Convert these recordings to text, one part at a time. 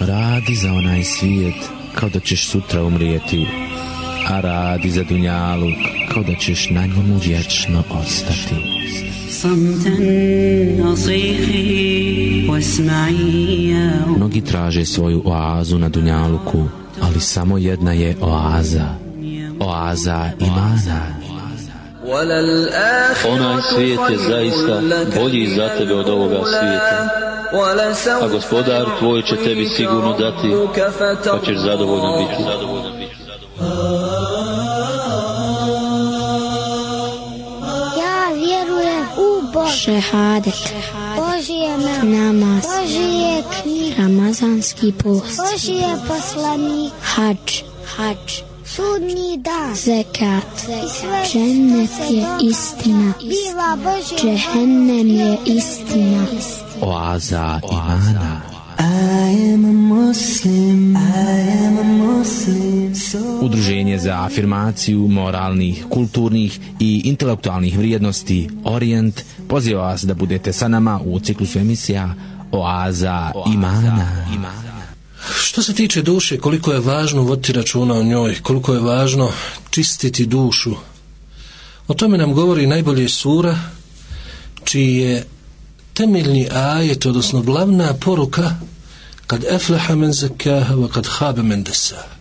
Radi za onaj svijet kao da ćeš sutra umrijeti, a radi za dunjalu kao da ćeš na njemu vječno ostati. Mnogi traže svoju oazu na dunjaluku, ali samo jedna je oaza. Oaza imana. Onaj svijet je zaista bolji za tebe od ovoga svijeta. A gospodar tvoj će tebi sigurno dati, pa ćeš zadovoljan biti. Ja vjerujem u Bog. Šehadet. Božije Namaz. Božije knjige. Ramazanski post. Božije poslanik. Hadž. Hadž. Sudnji dan. Zekat. I sve Džennet je istina. Biva. Džehennem je istina. Oaza imana. Udruženje za afirmaciju moralnih, kulturnih i intelektualnih vrijednosti Orient poziva vas da budete sa nama u ciklusu emisija Oaza imana. Što se tiče duše, koliko je važno voditi računa o njoj, koliko je važno čistiti dušu, o tome nam govori najbolje sura, čiji je temeljni ajet, odnosno glavna poruka, kad efleha men zakaha, wa kad habe men desaha.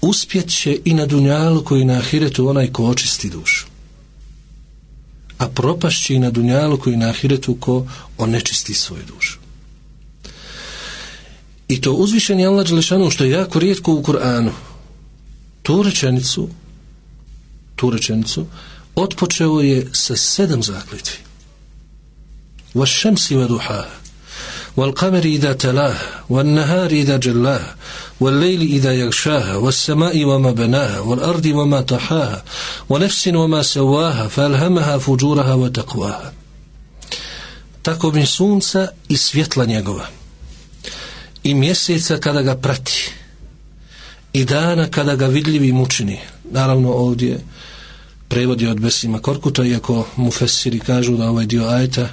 Uspjet će i na dunjalu koji na ahiretu onaj ko očisti dušu. A propašće i na dunjalu koji na ahiretu ko onečisti svoju dušu. I to uzvišen je Allah Đelešanu što je jako rijetko u Kur'anu. Tu rečenicu, tu rečenicu, otpočeo je sa sedam zakljetvi. والشمس وضحاها والقمر إذا تلاها والنهار إذا جلاها والليل إذا يغشاها والسماء وما بناها والأرض وما طحاها ونفس وما سواها فألهمها فجورها وتقواها tako mi sunca i svjetla njegova i mjeseca kada ga prati i dana kada ga vidljivim učini naravno ovdje prevodi od Besima Korkuta iako mu fesiri kažu da ovaj dio ajta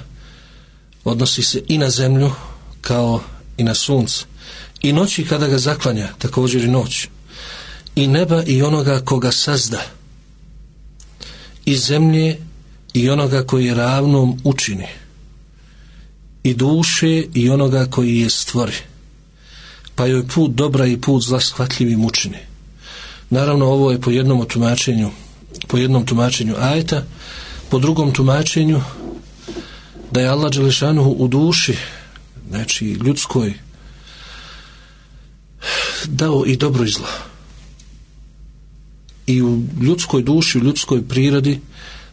odnosi se i na zemlju kao i na sunce. I noći kada ga zaklanja također i noć. I neba i onoga koga sazda. I zemlje i onoga koji je ravnom učini. I duše i onoga koji je stvori pa joj put dobra i put zla shvatljivim učini naravno ovo je po jednom tumačenju po jednom tumačenju ajeta po drugom tumačenju da je Allah Đelešanuhu u duši znači ljudskoj dao i dobro i zlo. I u ljudskoj duši u ljudskoj prirodi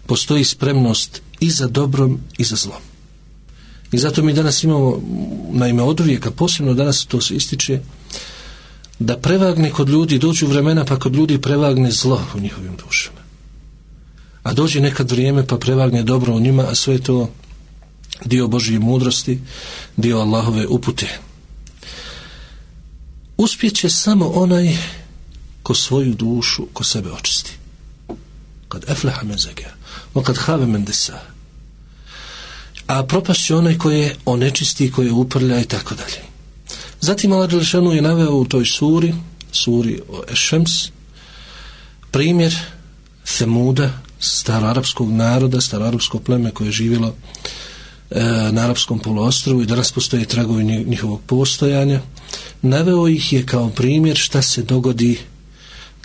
postoji spremnost i za dobrom i za zlom i zato mi danas imamo naime od uvijeka posebno danas to se ističe da prevagne kod ljudi dođu vremena pa kod ljudi prevagne zlo u njihovim dušama a dođe nekad vrijeme pa prevagne dobro u njima a sve to dio Božje mudrosti, dio Allahove upute. Uspjeće samo onaj ko svoju dušu, ko sebe očisti. Kad efleha men zega, o kad have men desa. A propašće onaj koji je onečisti, koji je uprlja i tako dalje. Zatim Allah Đelešanu je naveo u toj suri, suri o Ešems, primjer Themuda, staroarapskog naroda, staroarapskog pleme koje je živjelo e, na arapskom poluostrvu i danas postoje tragovi njihovog postojanja naveo ih je kao primjer šta se dogodi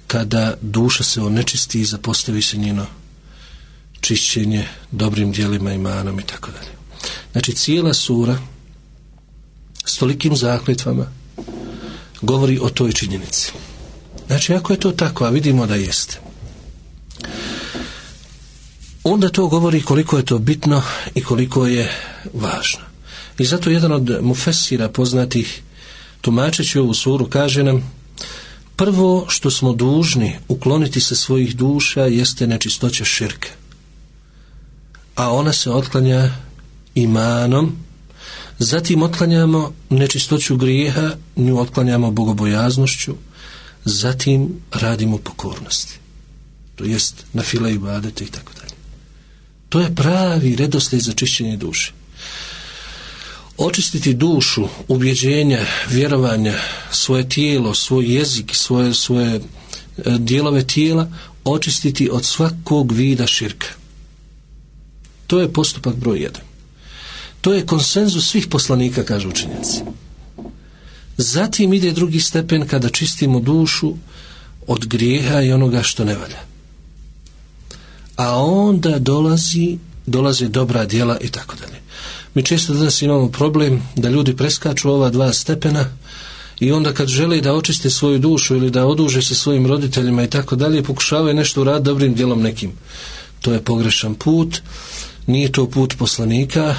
kada duša se onečisti i zapostavi se njeno čišćenje dobrim dijelima imanom i tako dalje znači cijela sura s tolikim zakletvama govori o toj činjenici znači ako je to tako a vidimo da jeste onda to govori koliko je to bitno i koliko je važno. I zato jedan od mufesira poznatih tumačeći ovu suru kaže nam prvo što smo dužni ukloniti se svojih duša jeste nečistoća širke. A ona se otklanja imanom zatim otklanjamo nečistoću grijeha nju otklanjamo bogobojaznošću zatim radimo pokornosti to jest na fila i badete i tako dalje to je pravi redoslijed za čišćenje duše. očistiti dušu, ubjeđenja, vjerovanja, svoje tijelo, svoj jezik, svoje, svoje e, dijelove tijela, očistiti od svakog vida širka. To je postupak broj jedan. To je konsenzus svih poslanika, kažu učenjaci. Zatim ide drugi stepen kada čistimo dušu od grijeha i onoga što ne valja. A onda dolazi, dolaze dobra djela i tako dalje. Mi često danas imamo problem da ljudi preskaču ova dva stepena i onda kad žele da očiste svoju dušu ili da oduže se svojim roditeljima i tako dalje, pokušavaju nešto uraditi dobrim djelom nekim. To je pogrešan put, nije to put poslanika,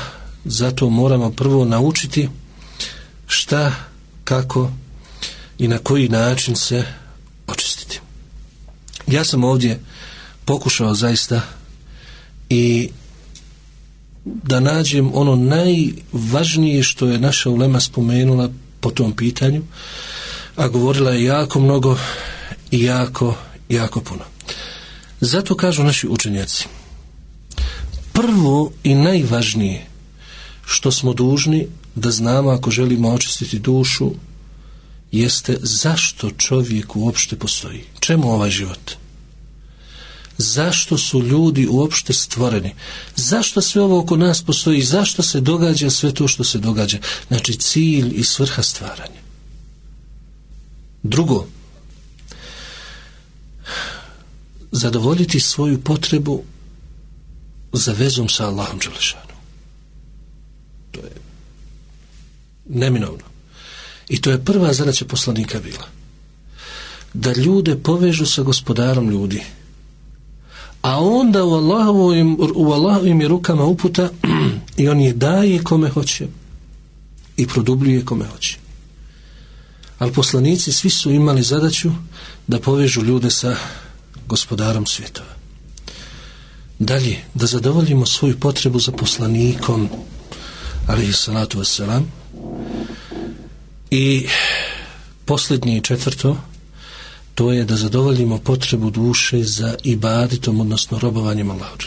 zato moramo prvo naučiti šta, kako i na koji način se očistiti. Ja sam ovdje pokušao zaista i da nađem ono najvažnije što je naša ulema spomenula po tom pitanju, a govorila je jako mnogo i jako, jako puno. Zato kažu naši učenjaci, prvo i najvažnije što smo dužni da znamo ako želimo očistiti dušu jeste zašto čovjek uopšte postoji. Čemu ovaj život? Zašto su ljudi uopšte stvoreni? Zašto sve ovo oko nas postoji? Zašto se događa sve to što se događa? Znači cilj i svrha stvaranja. Drugo, zadovoljiti svoju potrebu za vezom sa Allahom Đelešanu. To je neminovno. I to je prva zadaća poslanika bila. Da ljude povežu sa gospodarom ljudi. A onda u Allahovim, u Allahovim je rukama uputa i on je daje kome hoće i produbljuje kome hoće. Ali poslanici svi su imali zadaću da povežu ljude sa gospodarom svjetova. Dalje, da zadovoljimo svoju potrebu za poslanikom, ali salatu wasalam, i posljednje i četvrto, to je da zadovoljimo potrebu duše za ibaditom, odnosno robovanjem Allahu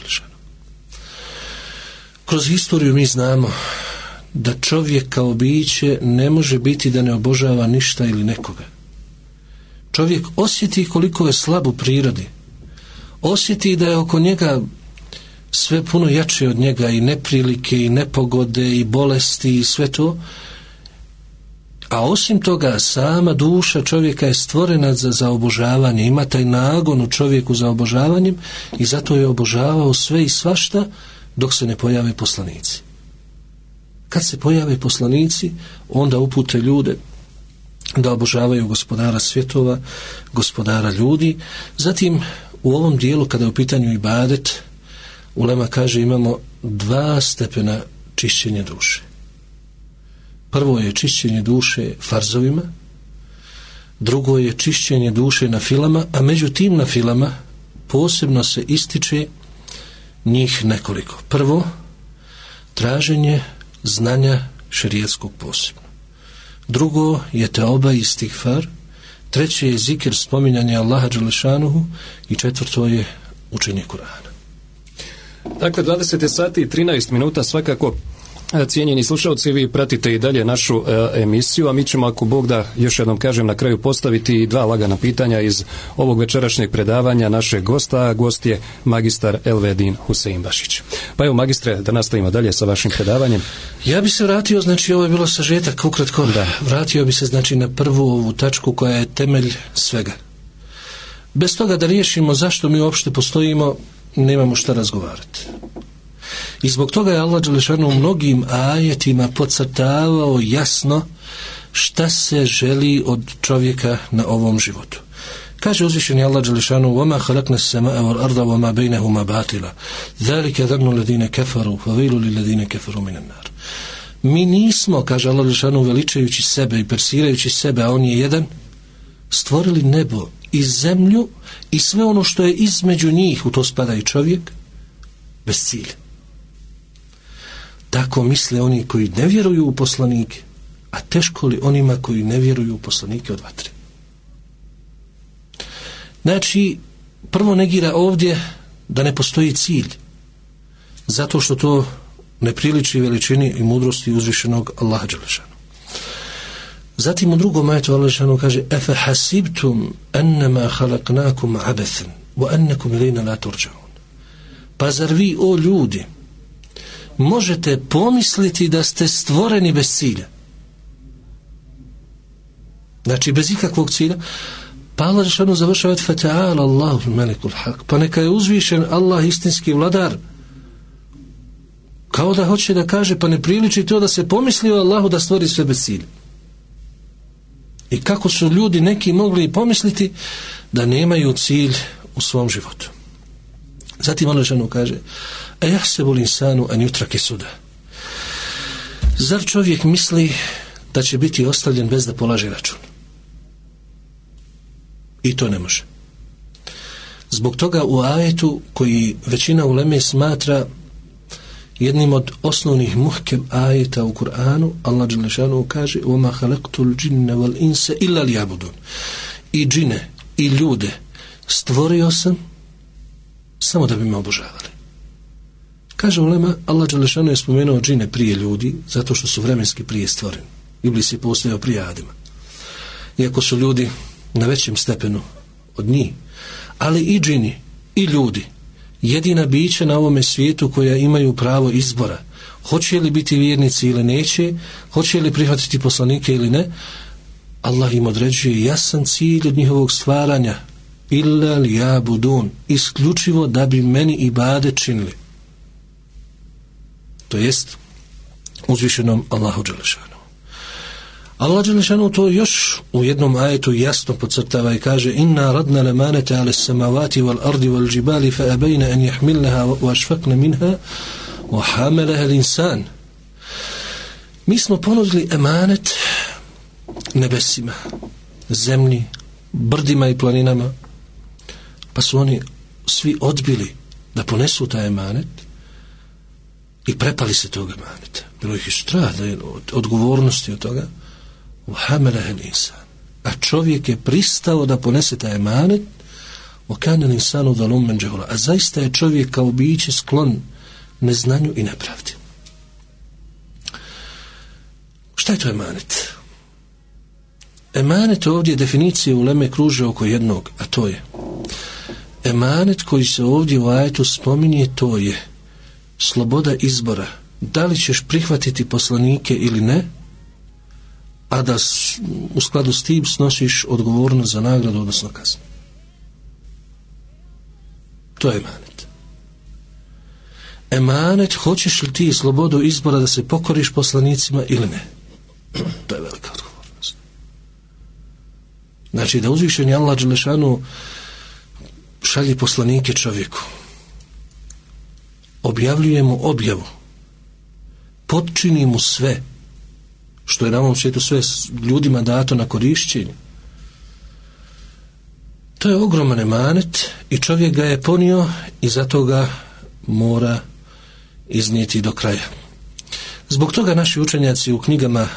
Kroz historiju mi znamo da čovjek kao biće ne može biti da ne obožava ništa ili nekoga. Čovjek osjeti koliko je slab u prirodi. Osjeti da je oko njega sve puno jače od njega i neprilike i nepogode i bolesti i sve to a osim toga, sama duša čovjeka je stvorena za, za obožavanje, ima taj nagon u čovjeku za obožavanjem i zato je obožavao sve i svašta dok se ne pojave poslanici. Kad se pojave poslanici, onda upute ljude da obožavaju gospodara svjetova, gospodara ljudi. Zatim, u ovom dijelu, kada je u pitanju ibadet, Ulema kaže imamo dva stepena čišćenja duše. Prvo je čišćenje duše farzovima, drugo je čišćenje duše na filama, a među tim na filama posebno se ističe njih nekoliko. Prvo, traženje znanja šerijetskog posebno. Drugo je teoba i stigfar. Treće je zikir spominjanja Allaha Đelešanuhu i četvrto je učenje Kur'ana. Dakle, 20. sati i 13 minuta svakako E, cijenjeni slušalci, vi pratite i dalje našu e, emisiju, a mi ćemo, ako Bog da, još jednom kažem, na kraju postaviti dva lagana pitanja iz ovog večerašnjeg predavanja našeg gosta. Gost je magistar Elvedin Husein Bašić. Pa evo, magistre, da nastavimo dalje sa vašim predavanjem. Ja bi se vratio, znači ovo je bilo sažetak, ukratko. Da. Vratio bi se, znači, na prvu ovu tačku koja je temelj svega. Bez toga da riješimo zašto mi uopšte postojimo, nemamo šta razgovarati. I zbog toga je Allah Đelešanu u mnogim ajetima podcrtavao jasno šta se želi od čovjeka na ovom životu. Kaže uzvišeni Allah Đelešanu وَمَا خَلَقْنَا السَّمَاءَ وَالْأَرْضَ وَمَا بَيْنَهُمَا بَاتِلًا ذَلِكَ ذَرْنُ الَّذِينَ كَفَرُوا فَوَيْلُ لِلَّذِينَ كَفَرُوا مِنَ النَّارِ Mi nismo, kaže Allah Đelešanu, veličajući sebe i persirajući sebe, a on je jedan, stvorili nebo i zemlju i sve ono što je između njih, u to spada i čovjek, bez cilja. Tako misle oni koji ne vjeruju u poslanike, a teško li onima koji ne vjeruju u poslanike od vatre. Znači, prvo negira ovdje da ne postoji cilj, zato što to ne priliči veličini i mudrosti uzvišenog Allaha Đelešanu. Zatim u drugom majetu Allah Đelešanu kaže Efe hasibtum ennema halaknakum wa ennekum ilina la turđaun. Pa zar vi, o ljudi, možete pomisliti da ste stvoreni bez cilja? Znači, bez ikakvog cilja. Pa Allah Đelešanu završava Fata'ala Allahu melikul haq. Pa neka je uzvišen Allah istinski vladar kao da hoće da kaže, pa ne priliči to da se pomisli o Allahu da stvori sve bez cilja. I kako su ljudi neki mogli pomisliti da nemaju cilj u svom životu. Zatim ženu kaže, a ja se volim sanu, a jutrake suda. Zar čovjek misli da će biti ostavljen bez da polaže račun? I to ne može. Zbog toga u ajetu koji većina uleme smatra jednim od osnovnih muhkem ajeta u Kur'anu Allah Đelešanu kaže وَمَا خَلَقْتُ الْجِنَّ وَالْإِنسَ إِلَّا لِيَعْبُدُونَ i džine i ljude stvorio sam samo da bi me obožavali kaže ulema Allah Đelešanu je spomenuo džine prije ljudi zato što su vremenski prije stvoreni Iblis je postojao prije Adima iako su ljudi na većem stepenu od njih ali i džini i ljudi jedina bića na ovome svijetu koja imaju pravo izbora. Hoće li biti vjernici ili neće, hoće li prihvatiti poslanike ili ne, Allah im određuje jasan cilj od njihovog stvaranja. Illa li ja budun. Isključivo da bi meni i bade činili. To jest uzvišenom Allahu Đelešanu. Allah Đelešanu to još u jednom ajetu jasno podcrtava i kaže inna radna lemanete ale samavati wal ardi wal džibali fa abejna en jahmilnaha wa ašfakna minha wa hamelaha l'insan mi smo ponudili emanet nebesima zemlji brdima i planinama pa su oni svi odbili da ponesu taj emanet i prepali se toga emaneta. Bilo ih je strah od odgovornosti od toga u hamelehel. A čovjek je pristao da ponese taj emanet. A zaista je čovjek kao biće sklon neznanju i nepravdi. Šta je to emanet? Emanet ovdje definicije u Leme kruže oko jednog, a to je emanet koji se ovdje u ajetu spominje, to je sloboda izbora. Da li ćeš prihvatiti poslanike ili ne, a da u skladu s tim snosiš odgovornost za nagradu, odnosno kaznu. To je emanet. Emanet, hoćeš li ti slobodu izbora da se pokoriš poslanicima ili ne? To je velika odgovornost. Znači, da uzvišenje Allah Đelešanu šalje poslanike čovjeku. Objavljuje mu objavu. Potčini mu sve što je na ovom svijetu sve ljudima dato na korišćenje. To je ogroman emanet i čovjek ga je ponio i zato ga mora iznijeti do kraja. Zbog toga naši učenjaci u knjigama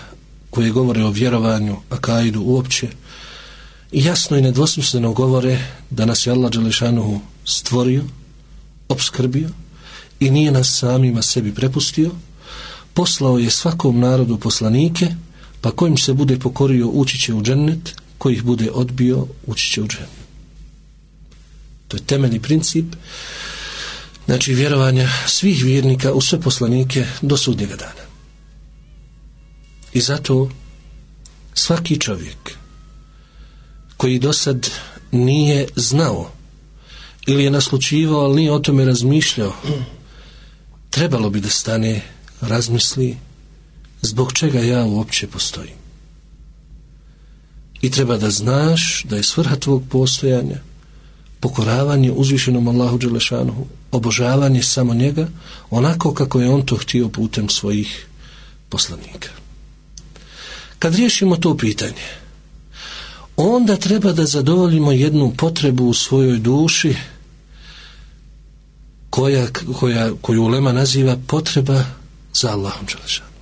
koje govore o vjerovanju, akaidu uopće, jasno i nedvosmisleno govore da nas je Allah Đelešanuhu stvorio, obskrbio i nije nas samima sebi prepustio, poslao je svakom narodu poslanike, pa kojim se bude pokorio ući će u džennet, ih bude odbio ući će u džennet. To je temeljni princip znači vjerovanja svih vjernika u sve poslanike do sudnjega dana. I zato svaki čovjek koji do sad nije znao ili je naslučivao, ali nije o tome razmišljao, trebalo bi da stane razmisli zbog čega ja uopće postojim. I treba da znaš da je svrha tvog postojanja pokoravanje uzvišenom Allahu Đelešanuhu, obožavanje samo njega, onako kako je on to htio putem svojih poslanika. Kad riješimo to pitanje, onda treba da zadovoljimo jednu potrebu u svojoj duši koja, koja, koju Ulema naziva potreba za Allahom Đelešanu.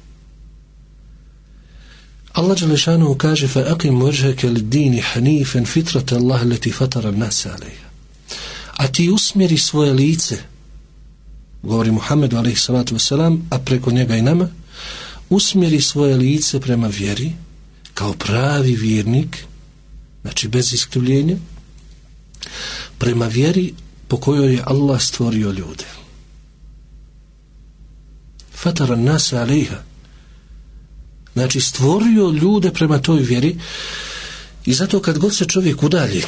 Allah Đelešanu kaže aqim vajhaka lid-dini hanifan fitrata Allah allati fatara an-nas alayha. A ti usmjeri svoje lice govori Muhammedu alaihi salatu wasalam, a preko njega i nama, usmjeri svoje lice prema vjeri, kao pravi vjernik, znači bez iskrivljenja, prema vjeri po kojoj je Allah stvorio ljude. Fatara nasa alejha. Znači stvorio ljude prema toj vjeri i zato kad god se čovjek udalji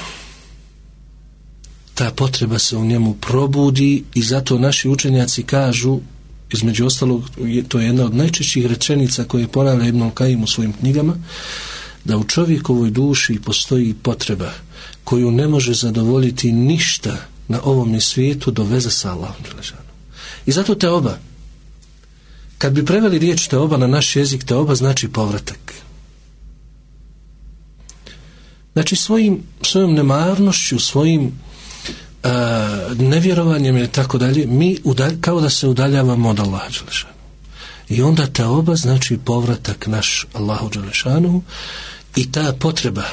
ta potreba se u njemu probudi i zato naši učenjaci kažu između ostalog, to je jedna od najčešćih rečenica koje ponavlja Ibn Kajim u svojim knjigama, da u čovjekovoj duši postoji potreba koju ne može zadovoljiti ništa na ovom svijetu do veze sa Allahom I zato te oba, kad bi preveli riječ te oba na naš jezik, te oba znači povratak. Znači svojim, svojom nemarnošću, svojim nevjerovanjem i tako dalje, mi udalj, kao da se udaljavamo od Allaha I onda ta oba znači povratak naš Allahu Đelešanu i ta potreba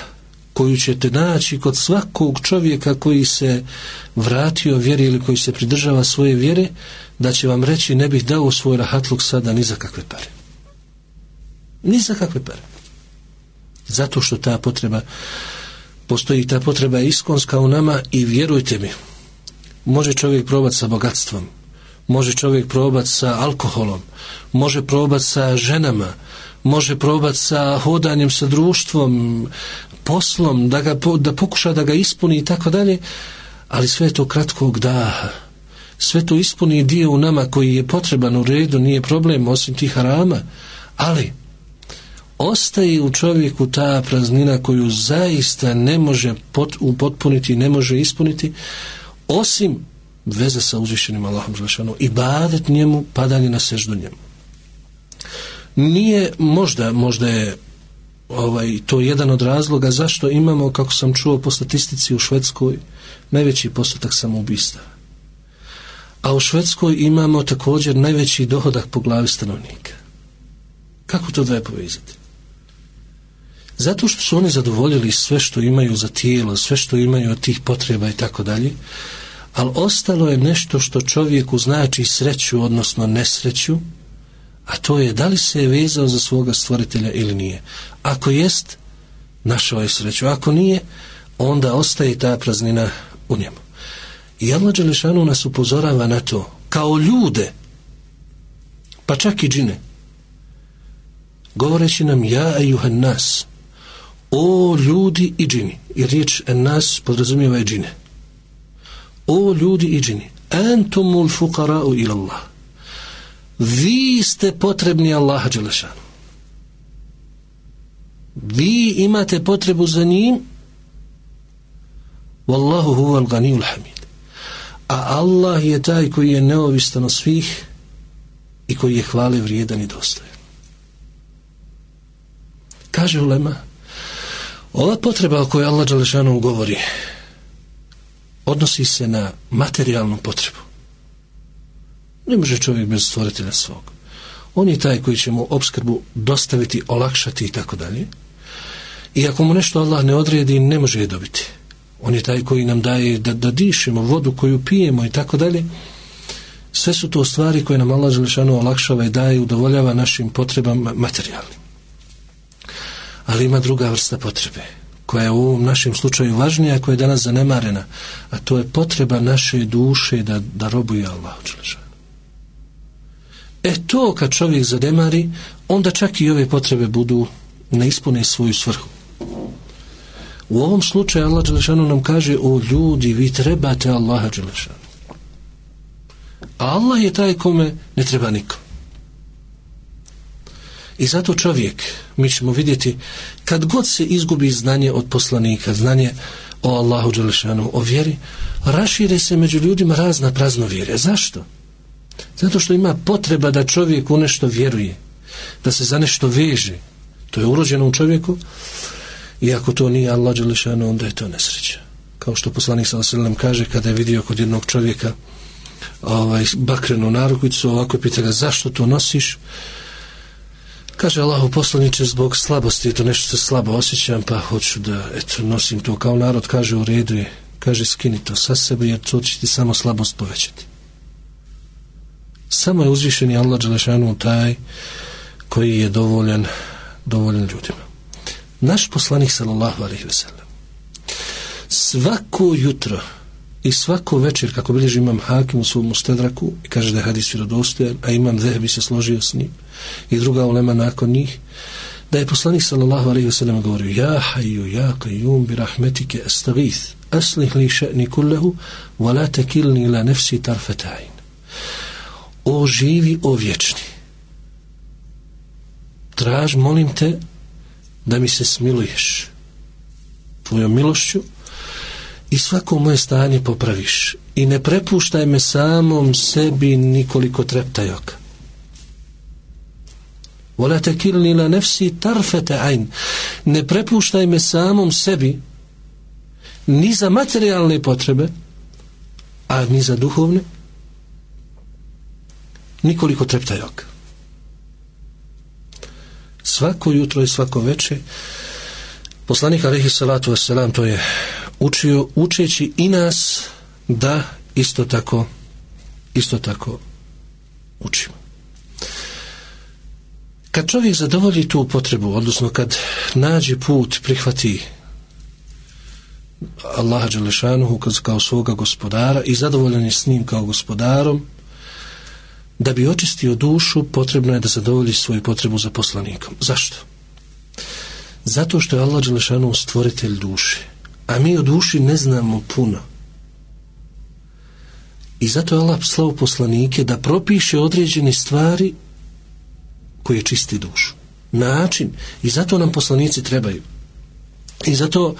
koju ćete naći kod svakog čovjeka koji se vratio vjeri ili koji se pridržava svoje vjere, da će vam reći ne bih dao svoj rahatluk sada ni za kakve pare. Ni za kakve pare. Zato što ta potreba postoji ta potreba iskonska u nama i vjerujte mi, može čovjek probati sa bogatstvom, može čovjek probati sa alkoholom, može probati sa ženama, može probati sa hodanjem sa društvom, poslom, da, ga, da pokuša da ga ispuni i tako dalje, ali sve je to kratkog daha. Sve to ispuni dio u nama koji je potreban u redu, nije problem osim tih harama, ali ostaje u čovjeku ta praznina koju zaista ne može pot, upotpuniti, ne može ispuniti, osim veze sa uzvišenim Allahom Želešanu i badet njemu, padanje na seždu njemu. Nije možda, možda je ovaj, to jedan od razloga zašto imamo, kako sam čuo po statistici u Švedskoj, najveći postotak samoubistava. A u Švedskoj imamo također najveći dohodak po glavi stanovnika. Kako to dvoje povezati? Zato što su oni zadovoljili sve što imaju za tijelo, sve što imaju od tih potreba i tako dalje, ali ostalo je nešto što čovjeku znači sreću, odnosno nesreću, a to je da li se je vezao za svoga stvoritelja ili nije. Ako jest, našao je sreću. Ako nije, onda ostaje ta praznina u njemu. I Allah Đelešanu nas upozorava na to, kao ljude, pa čak i džine, govoreći nam ja ejuhan nas, o ljudi i džini, i riječ nas podrazumijeva i džine. O ljudi i džini, entumul fukara'u ila Allah vi ste potrebni Allaha Đelešanu. Vi imate potrebu za njim Wallahu huwa al hamid. A Allah je taj koji je neovistan od svih i koji je hvale vrijedan i dostojan. Kaže Ulema, ova potreba o kojoj Allah Đelešanu govori odnosi se na materijalnu potrebu. Ne može čovjek bez stvoritelja svog. On je taj koji će mu obskrbu dostaviti, olakšati i tako dalje. I ako mu nešto Allah ne odredi, ne može je dobiti. On je taj koji nam daje da, da dišemo vodu koju pijemo i tako dalje. Sve su to stvari koje nam Allah Želešanu olakšava i daje udovoljava našim potrebama materijalnim. Ali ima druga vrsta potrebe koja je u ovom našem slučaju važnija, koja je danas zanemarena, a to je potreba naše duše da, da robuje Allah Želešanu. E to kad čovjek zademari, onda čak i ove potrebe budu ne ispune svoju svrhu. U ovom slučaju Allah Đelešanu nam kaže o ljudi, vi trebate Allaha Đelešanu. A Allah je taj kome ne treba niko. I zato čovjek, mi ćemo vidjeti, kad god se izgubi znanje od poslanika, znanje o Allahu Đelešanu, o vjeri, rašire se među ljudima razna praznovjere. Zašto? Zato što ima potreba da čovjek u nešto vjeruje, da se za nešto veže. To je urođeno u čovjeku i ako to nije Allah Đelešanu, onda je to nesreća. Kao što poslanik sa kaže kada je vidio kod jednog čovjeka ovaj, bakrenu narukvicu, ovako pita ga zašto to nosiš? Kaže Allahu poslaniče zbog slabosti, to nešto se slabo osjećam, pa hoću da eto, nosim to kao narod, kaže u redu je, kaže skini to sa sebe jer to će ti samo slabost povećati. Samo je uzvišeni Allah Đelešanu taj koji je dovoljan, dovoljan ljudima. Naš poslanik sallallahu alaihi wasallam svako jutro i svako večer, kako bilježi imam hakim u svom ustedraku i kaže da je hadis vjerodostojan, a imam bi se složio s njim i druga ulema nakon njih, da je poslanik sallallahu alaihi wasallam govorio ja haju, ja kajum bi rahmetike astagith aslih li še'ni kullahu wa la tekilni la nefsi tarfetajn o živi, o vječni traž, molim te da mi se smiluješ tvojom milošću i svako moje stanje popraviš i ne prepuštaj me samom sebi nikoliko treptajoka Vola la nefsi tarfete ajn. Ne prepuštaj me samom sebi ni za materijalne potrebe, a ni za duhovne, nikoliko treptajog. Svako jutro i svako veče poslanik alaihi salatu wasalam to je učio učeći i nas da isto tako isto tako učimo. Kad čovjek zadovolji tu potrebu, odnosno kad nađe put, prihvati Allaha Đelešanuhu kao svoga gospodara i zadovoljan je s njim kao gospodarom, da bi očistio dušu, potrebno je da zadovolji svoju potrebu za poslanikom. Zašto? Zato što je Allah Đelešanuhu stvoritelj duše, a mi o duši ne znamo puno. I zato je Allah slao poslanike da propiše određene stvari koji čisti dušu. Način. I zato nam poslanici trebaju. I zato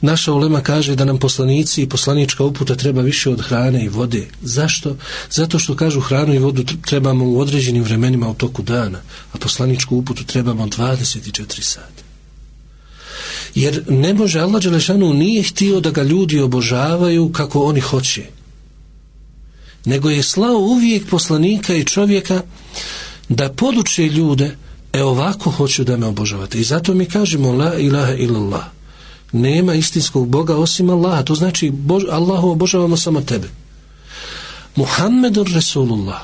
naša ulema kaže da nam poslanici i poslanička uputa treba više od hrane i vode. Zašto? Zato što kažu hranu i vodu trebamo u određenim vremenima u toku dana, a poslaničku uputu trebamo 24 sata. Jer ne može Allah Đelešanu nije htio da ga ljudi obožavaju kako oni hoće. Nego je slao uvijek poslanika i čovjeka da poduče ljude e ovako hoću da me obožavate. I zato mi kažemo la ilaha illallah. Nema istinskog Boga osim Allaha. To znači Bož, Allahu obožavamo samo tebe. Muhammedun Resulullah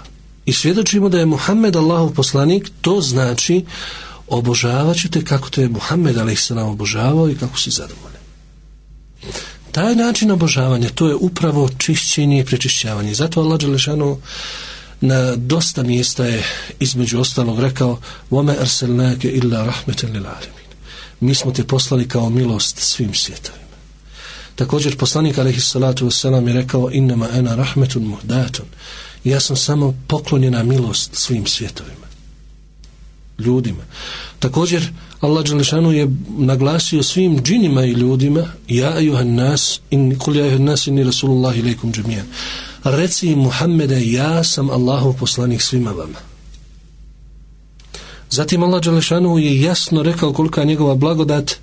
i svjedočimo da je Muhammed Allahov poslanik to znači obožavat ću te kako te je Muhammed a.s. obožavao i kako si zadovoljan. Taj način obožavanja to je upravo čišćenje i prečišćavanje. Zato Allah Đelešanu na dosta mjesta je između ostalog rekao vome arselnake illa rahmeten lil alemin mi smo te poslali kao milost svim svjetovima. Također poslanik alaihi salatu wasalam je rekao innama ena rahmetun muhdatun. Ja sam samo poklonjena milost svim svjetovima ljudima. Također Allah Đelešanu je naglasio svim džinima i ljudima ja ayuhan nas in kul ja ayuhan nas inni rasulullah ilaikum džemijan reci Muhammede ja sam Allahov poslanik svima vama zatim Allah Đalešanu je jasno rekao kolika je njegova blagodat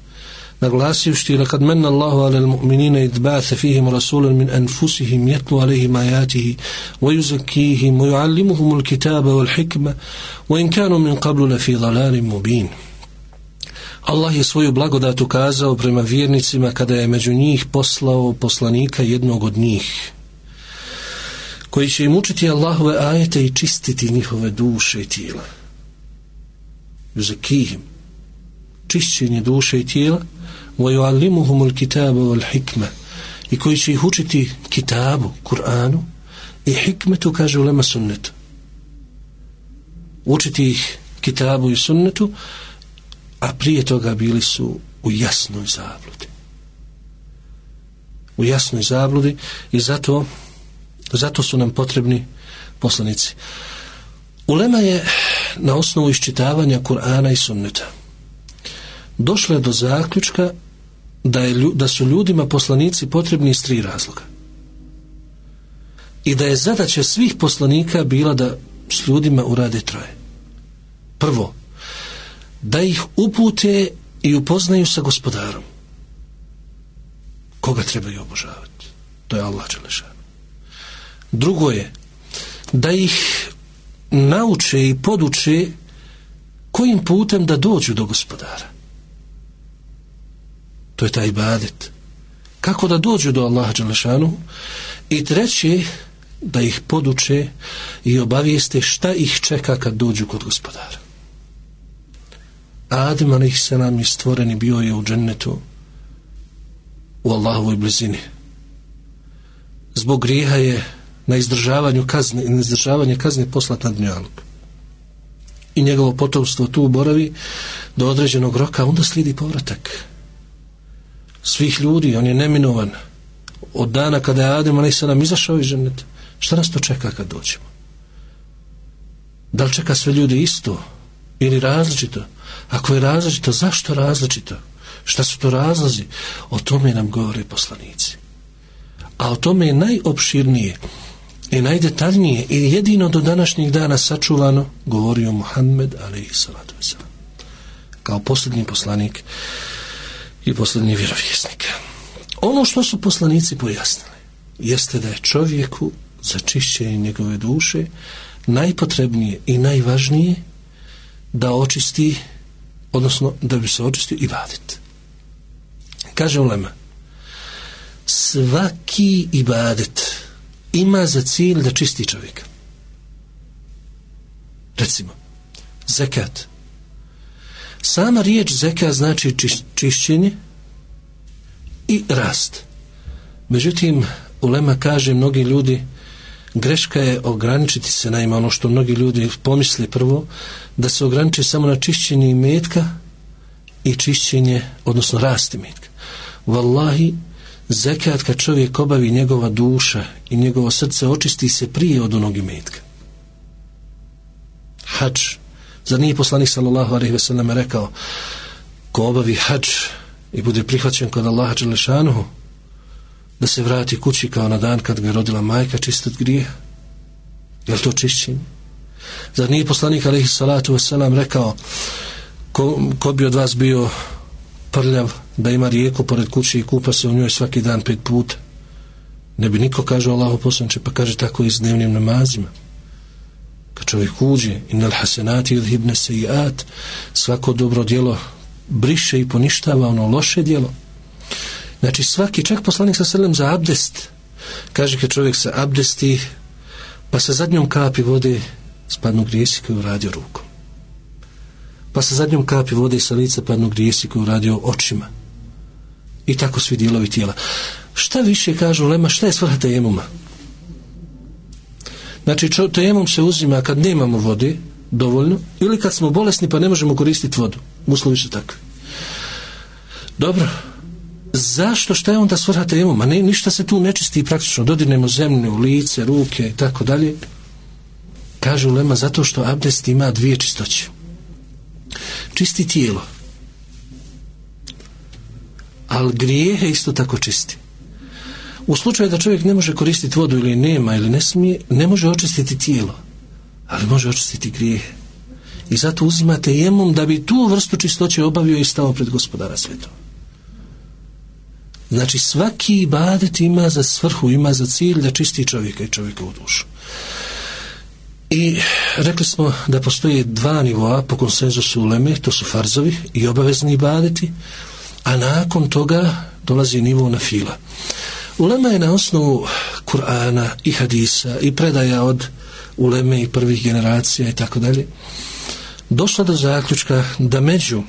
naglasivši kad menna Allahu ala mu'minina idba'atha fihim rasulan min anfusihim yatlu alayhim ayatihi wa yuzakkihim wa yu'allimuhum al-kitaba wal hikma wa in kanu min qablu la fi dhalalin mubin Allah je svoju blagodat ukazao prema vjernicima kada je među njih poslao poslanika jednog od njih koji će im učiti Allahove ajete i čistiti njihove duše i tijela. Yuzakihim. Čišćenje duše i tijela al-kitaba wal hikma i koji će ih učiti kitabu, Kur'anu i hikmetu, kaže ulema sunnetu. Učiti ih kitabu i sunnetu, a prije toga bili su u jasnoj zabludi. U jasnoj zabludi i zato zato su nam potrebni poslanici. Ulema je na osnovu iščitavanja Kur'ana i sunneta došla do zaključka da, je, da su ljudima poslanici potrebni iz tri razloga. I da je zadaća svih poslanika bila da s ljudima urade troje. Prvo, da ih upute i upoznaju sa gospodarom. Koga trebaju obožavati? To je Allah Đelešan. Drugo je da ih nauče i poduče kojim putem da dođu do gospodara. To je taj ibadet. Kako da dođu do Allaha Đelešanu? I treće, da ih poduče i obavijeste šta ih čeka kad dođu kod gospodara. Adem selam je stvoreni bio je u džennetu u Allahovoj blizini. Zbog grijeha je na izdržavanju kazne i na izdržavanje kazne poslat na dnjalog. I njegovo potomstvo tu boravi do određenog roka, onda slijedi povratak svih ljudi, on je neminovan od dana kada je Adem a.s. izašao iz ženeta. Šta nas to čeka kad dođemo? Da li čeka sve ljudi isto ili različito? Ako je različito, zašto različito? Šta su to razlozi? O tome nam govore poslanici. A o tome je najopširnije i najdetaljnije i jedino do današnjih dana sačuvano govorio Muhammed a.s. kao posljednji poslanik i posljednji vjerovjesnik. Ono što su poslanici pojasnili jeste da je čovjeku za čišćenje njegove duše najpotrebnije i najvažnije da očisti odnosno da bi se očistio i vadit. Kaže Ulema svaki ibadet ima za cilj da čisti čovjeka. Recimo, zekat. Sama riječ zekat znači čišćenje i rast. Međutim, Ulema kaže mnogi ljudi greška je ograničiti se naime ono što mnogi ljudi pomisle prvo da se ograniči samo na čišćenje metka i čišćenje odnosno rasti metka. Wallahi zekat kad čovjek obavi njegova duša i njegovo srce očisti se prije od onog imetka. Hadž. Zar nije poslanik sallallahu alaihi ve sellem rekao ko obavi hadž i bude prihvaćen kod Allaha Đelešanuhu da se vrati kući kao na dan kad ga je rodila majka čist od grije je li to čišćenje? Zar nije poslanik alaihi salatu wasalam rekao ko, ko bi od vas bio prljav da ima rijeku pored kuće i kupa se u njoj svaki dan pet puta? Ne bi niko kaže Allahu poslanče pa kaže tako i s dnevnim namazima. Kad čovjek uđe innal hasenati idhibne sejiat svako dobro djelo briše i poništava ono loše djelo znači svaki čak poslanik sa srlem za abdest kaže kad čovjek se abdesti pa sa zadnjom kapi vode spadnu grijesi koju uradio rukom. Pa sa zadnjom kapi vode sa lica padnu grijesi koju uradio očima. I tako svi dijelovi tijela. Šta više kažu lema šta je svrha tejemuma? Znači tejemum se uzima kad nemamo vode dovoljno ili kad smo bolesni pa ne možemo koristiti vodu. Uslovi su takvi. Dobro zašto? Šta je onda svrha tejemuma ne, ništa se tu nečisti praktično. Dodirnemo zemlju, lice, ruke i tako dalje. Kažu lema zato što abdest ima dvije čistoće. Čisti tijelo. Ali grijehe isto tako čisti. U slučaju da čovjek ne može koristiti vodu ili nema ili ne smije, ne može očistiti tijelo ali može očistiti grijehe. I zato uzimate jemom da bi tu vrstu čistoće obavio i stao pred gospodara svjetova znači svaki ibadet ima za svrhu ima za cilj da čisti čovjeka i čovjeka u dušu i rekli smo da postoje dva nivoa po konsenzusu uleme, to su farzovi i obavezni ibadeti, a nakon toga dolazi nivo na fila. Ulema je na osnovu Kur'ana i hadisa i predaja od uleme i prvih generacija i tako dalje došla do zaključka da među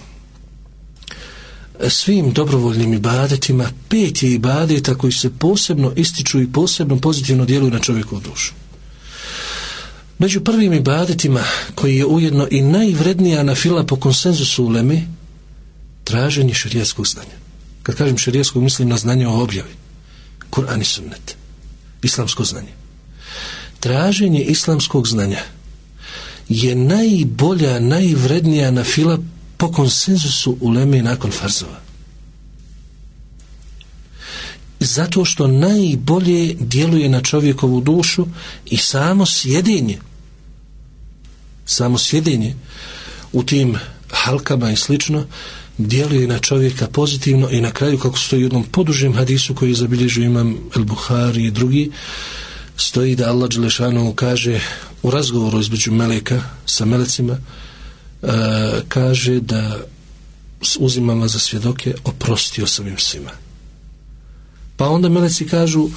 svim dobrovoljnim ibadetima pet je ibadeta koji se posebno ističu i posebno pozitivno djeluju na čovjekovu dušu. Među prvim ibadetima koji je ujedno i najvrednija na fila po konsenzusu uleme traženje šarijetskog znanja. Kad kažem šarijetskog mislim na znanje o objavi. Kur'an i sunnet. Islamsko znanje. Traženje islamskog znanja je najbolja, najvrednija na fila po konsenzusu uleme nakon farzova. Zato što najbolje djeluje na čovjekovu dušu i samo sjedinje samo sjedenje u tim halkama i slično djeluje na čovjeka pozitivno i na kraju kako stoji u jednom podužem hadisu koji zabilježio imam El Buhari i drugi stoji da Allah Đelešanu kaže u razgovoru između meleka sa melecima uh, kaže da uzimama za svjedoke oprostio sam im svima Pa onda meleci kažu,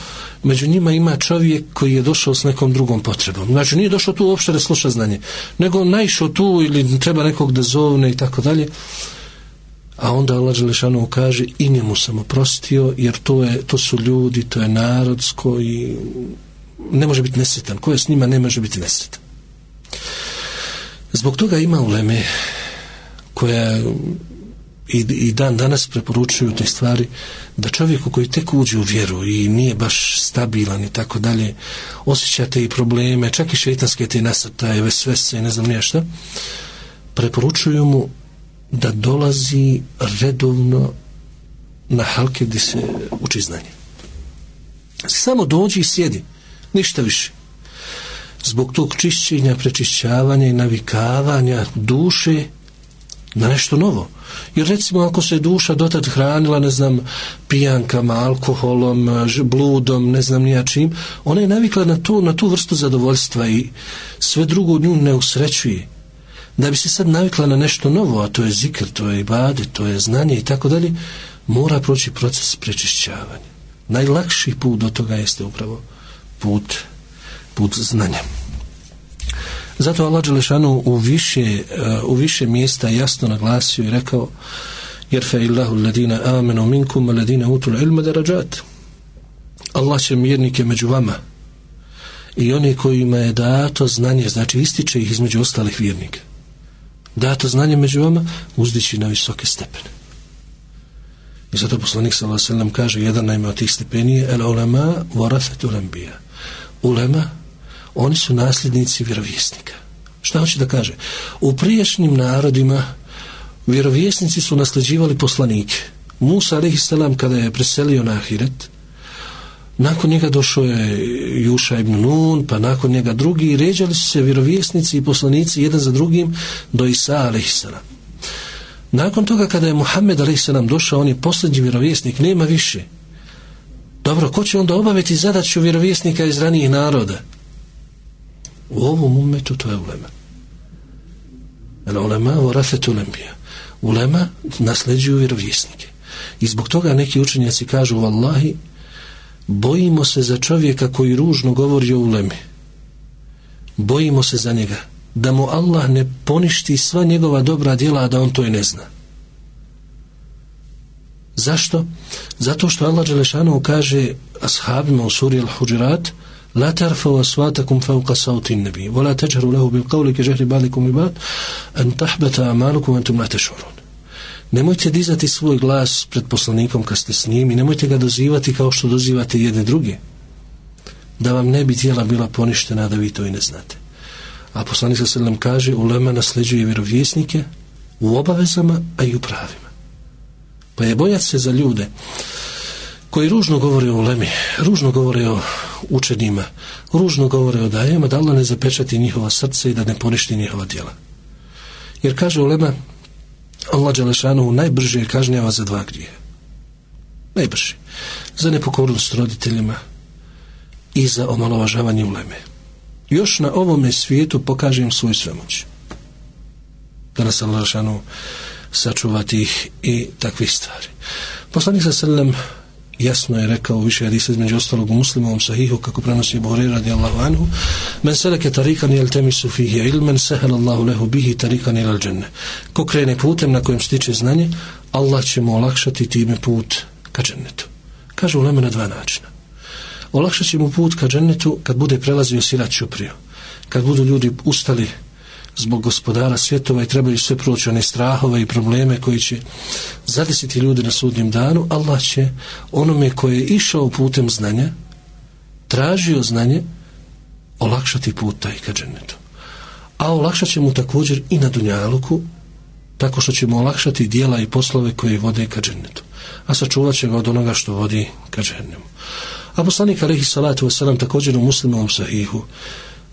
među njima ima čovjek koji je došao s nekom drugom potrebom. Znači nije došao tu uopšte da sluša znanje, nego naišao tu ili treba nekog da zovne i tako dalje. A onda Allah Želešanu kaže i njemu sam oprostio jer to, je, to su ljudi, to je narod koji ne može biti nesretan. Ko je s njima ne može biti nesretan. Zbog toga ima uleme koja i, i dan danas preporučuju te stvari da čovjeku koji tek uđe u vjeru i nije baš stabilan i tako dalje osjećate i probleme čak i šeitanske te nasrtaje sve se i ne znam nije šta preporučuju mu da dolazi redovno na halke gdje se uči znanje. Samo dođi i sjedi ništa više zbog tog čišćenja, prečišćavanja i navikavanja duše na nešto novo. Jer recimo ako se duša dotad hranila, ne znam, pijankama, alkoholom, bludom, ne znam nija čim, ona je navikla na tu, na tu vrstu zadovoljstva i sve drugo nju ne usrećuje. Da bi se sad navikla na nešto novo, a to je zikr, to je ibade, to je znanje i tako dalje, mora proći proces prečišćavanja. Najlakši put do toga jeste upravo put, put znanja. Zato Allah Đelešanu u više, uh, u više mjesta jasno naglasio i rekao jer fe illahu ladina amenu minkum ladina utul ilma darajat. Allah će mjernike među vama i oni kojima je dato znanje znači ističe ih između ostalih vjernika. Dato znanje među vama uzdići na visoke stepene. I zato poslanik sallallahu kaže jedan najme od tih stepenije el ulema warafat ulambija ulema oni su nasljednici vjerovjesnika. Šta hoće da kaže? U priješnjim narodima vjerovjesnici su nasljeđivali poslanike. Musa a.s. kada je preselio na Ahiret, nakon njega došao je Juša ibn Nun, pa nakon njega drugi ređali su se vjerovjesnici i poslanici jedan za drugim do Isa a.s. Nakon toga kada je Muhammed a.s. došao, on je posljednji vjerovjesnik, nema više. Dobro, ko će onda obaviti zadaću vjerovjesnika iz ranijih naroda? U ovom umetu to je ulema. El ulema vorafetu lembija. Ulema nasljeđuju vjerovjesnike. I zbog toga neki učenjaci kažu Wallahi, bojimo se za čovjeka koji ružno govori o ulemi. Bojimo se za njega. Da mu Allah ne poništi sva njegova dobra djela, a da on to i ne zna. Zašto? Zato što Allah Đelešanu kaže ashabima u suri Al-Huđirat لا ترفعوا أصواتكم فوق صوت النبي ولا تجهروا له بالقول كجهر بعضكم ببعض أن تحبط أعمالكم وأنتم لا تشعرون Nemojte dizati svoj glas pred poslanikom kad ste s njim i nemojte ga dozivati kao što dozivate jedne druge. Da vam ne bi tijela bila poništena, da vi to i ne znate. A poslanik sa sredem kaže, ulema nasljeđuje vjerovjesnike u obavezama, a i u pravima. Pa je bojat se za ljude koji ružno govore o ulemi, ružno govore o učenima, ružno govore o dajema, da Allah ne zapečati njihova srca i da ne poništi njihova djela. Jer kaže ulema, Allah Đelešanu najbrže kažnjava za dva grije. Najbrže. Za nepokornost roditeljima i za omalovažavanje uleme. Još na ovome svijetu pokažem svoj svemoć. Da nas Allah Đelešanu sačuvati i takvih stvari. Poslanik sa srlem jasno je rekao više hadisa između ostalog u muslimovom sahihu kako prenosi Buhari radijallahu anhu men seleke tarikan jel temisu fihi ilmen sehel Allahu lehu bihi tarikan jel dženne ko krene putem na kojem stiče znanje Allah će mu olakšati time put ka džennetu. Kaže u na dva načina. Olakšat će mu put ka džennetu kad bude prelazio sirat čupriju kad budu ljudi ustali zbog gospodara svjetova i trebaju sve proći one strahove i probleme koji će zadesiti ljude na sudnjem danu, Allah će onome koje je išao putem znanja, tražio znanje, olakšati put taj ka džennetu. A olakšat će mu također i na dunjaluku, tako što će mu olakšati dijela i poslove koje vode ka džennetu. A sačuvat će ga od onoga što vodi ka džennemu. A poslanik alaihi salatu wasalam također u muslimovom sahihu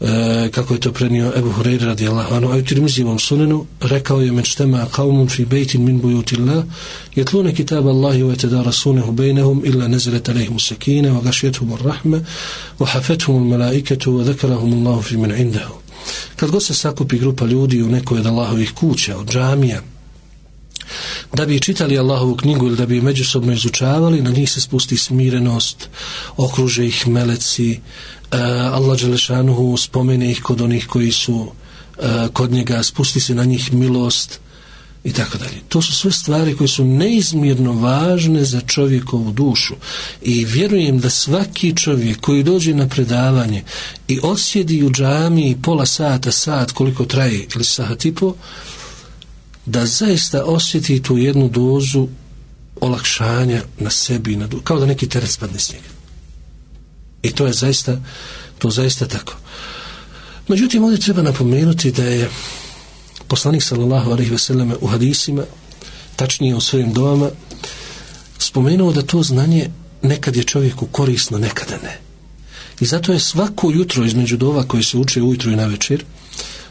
e, kako je to prenio Ebu Hureyre radijallahu anhu, a u Tirmizivom sunenu rekao je međtema qavmun fi bejtin min bujutillah jetlune kitab Allahi wa tedarasunehu bejnehum illa nezelet alejhum sekine wa gašjethum rahme wa hafethum malaiketu wa zakarahum Allahu fi min indahu. Kad god se sakupi grupa ljudi u nekoj od Allahovih kuća, od džamija da bi čitali Allahovu knjigu ili da bi međusobno izučavali, na njih se spusti smirenost, okruže ih meleci, uh, Allah Đelešanuhu spomene ih kod onih koji su e, kod njega, spusti se na njih milost i tako dalje. To su sve stvari koje su neizmjerno važne za čovjekovu dušu i vjerujem da svaki čovjek koji dođe na predavanje i odsjedi u džami pola sata, sat koliko traje ili sat i po, da zaista osjeti tu jednu dozu olakšanja na sebi, na kao da neki teret spadne s njega. I to je zaista, to zaista tako. Međutim, ovdje treba napomenuti da je poslanik sallallahu alaihi veseleme u hadisima, tačnije u svojim domama, spomenuo da to znanje nekad je čovjeku korisno, nekada ne. I zato je svako jutro između dova koje se uče ujutro i na večer,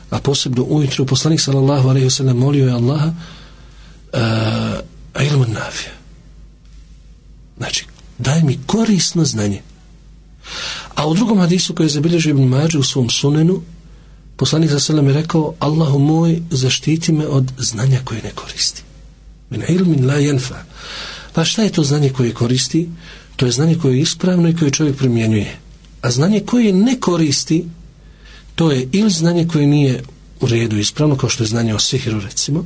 a posebno ujutro, poslanik sallallahu alaihi veselem molio je Allaha uh, ilmu nafija. Znači, daj mi korisno znanje. A u drugom hadisu koji je zabilježio Ibn Mađe u svom sunenu, poslanik za selem je rekao, Allahu moj, zaštiti me od znanja koje ne koristi. Min ilmin la jenfa. Pa šta je to znanje koje koristi? To je znanje koje je ispravno i koje čovjek primjenjuje. A znanje koje ne koristi, to je ili znanje koje nije u redu ispravno, kao što je znanje o sihiru recimo,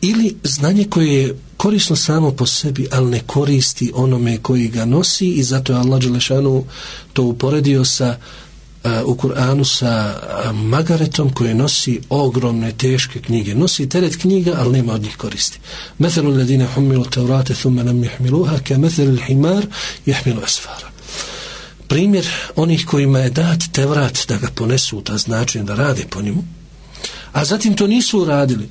ili znanje koje je korisno samo po sebi, ali ne koristi onome koji ga nosi i zato je Allah Đelešanu to uporedio sa u Kur'anu sa magaretom koji nosi ogromne teške knjige. Nosi teret knjiga, ali nema od njih koristi. Methelu ledine humilu tevrate thumme nam jahmiluha ke methelu himar jahmilu asfara. Primjer onih kojima je dat tevrat da ga ponesu u ta značenje da rade po njemu, a zatim to nisu uradili.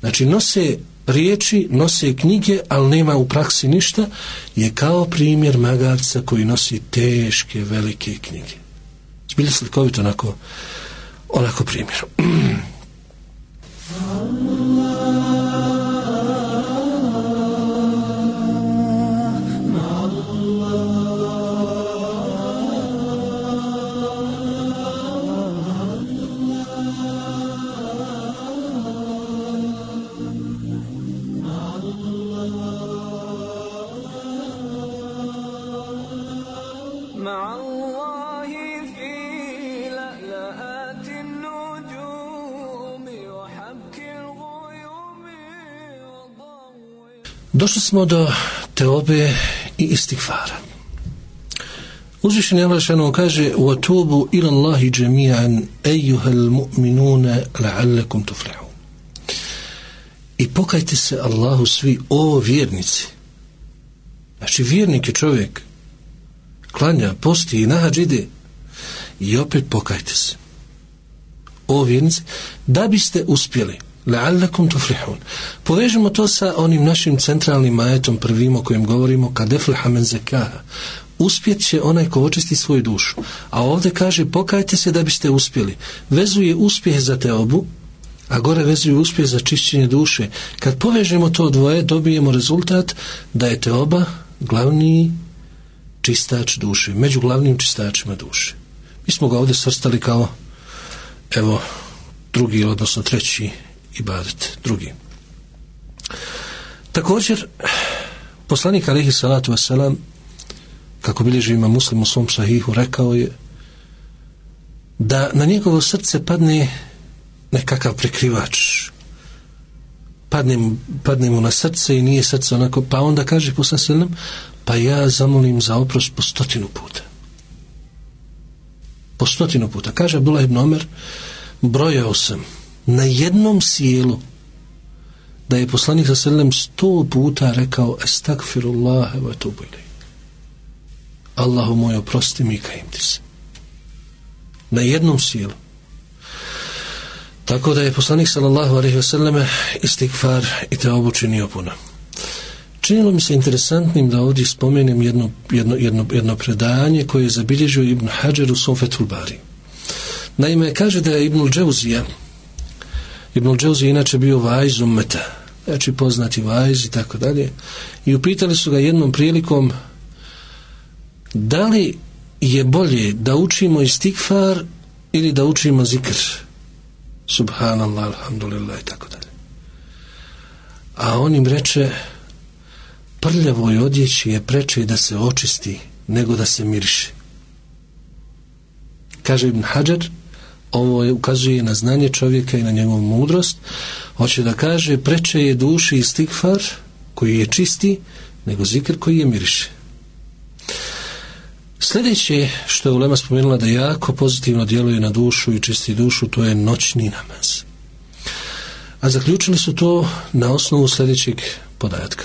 Znači nose riječi, nose knjige, ali nema u praksi ništa, je kao primjer magarca koji nosi teške, velike knjige. Zbilje slikovito onako, onako primjer. Došli smo do teobe i istikfara. Uzvišen je Allah kaže وَتُوبُوا إِلَى اللَّهِ جَمِيعًا أَيُّهَا الْمُؤْمِنُونَ لَعَلَّكُمْ تُفْلِحُونَ I pokajte se Allahu svi, o vjernici. Znači vjernik je čovjek klanja, posti i nahađ ide i opet pokajte se. O vjernici, da biste uspjeli La'allakum tuflihun. Povežemo to sa onim našim centralnim majetom prvim o kojem govorimo kad eflaha men zekaha. Uspjet će onaj ko očisti svoju dušu. A ovdje kaže pokajte se da biste uspjeli. Vezuje uspjeh za te obu, a gore vezuje uspjeh za čišćenje duše. Kad povežemo to dvoje, dobijemo rezultat da je te oba glavni čistač duše, među glavnim čistačima duše. Mi smo ga ovdje svrstali kao evo drugi, odnosno treći ibadet drugi. Također, poslanik alihi salatu wasalam, kako bilježi ima muslim u svom sahihu, rekao je da na njegovo srce padne nekakav prekrivač. Padne, padne mu na srce i nije srce onako, pa onda kaže poslanik pa ja zamolim za oprost po stotinu puta. Po stotinu puta. Kaže Abdullah ibn Omer, brojao sam na jednom sjelu da je poslanik sa selem sto puta rekao estakfirullaha wa tubu Allahu moj oprosti mi kajem ti se. Na jednom sjelu. Tako da je poslanik sallallahu alaihi wa sallame istikfar i te obučinio puno. Činilo mi se interesantnim da ovdje spomenem jedno, jedno, jedno, jedno predanje koje je zabilježio Ibn Hajar u svom Fethul Bari. Naime kaže da je Ibn Dževzija Ibn Džauzi inače bio vajz ummeta, znači poznati vajz i tako dalje. I upitali su ga jednom prilikom da li je bolje da učimo istikfar ili da učimo zikr. Subhanallah, alhamdulillah i tako dalje. a on im reče prljavoj odjeći je preče da se očisti nego da se miriše. Kaže Ibn Hajar, ovo je, ukazuje na znanje čovjeka i na njegovu mudrost, hoće da kaže preče je duši i stikfar koji je čisti nego zikr koji je miriše. Sljedeće što je Ulema spomenula da jako pozitivno djeluje na dušu i čisti dušu, to je noćni namaz. A zaključili su to na osnovu sljedećeg podatka.